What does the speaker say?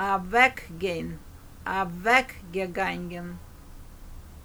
a weggehen, a weggegangen.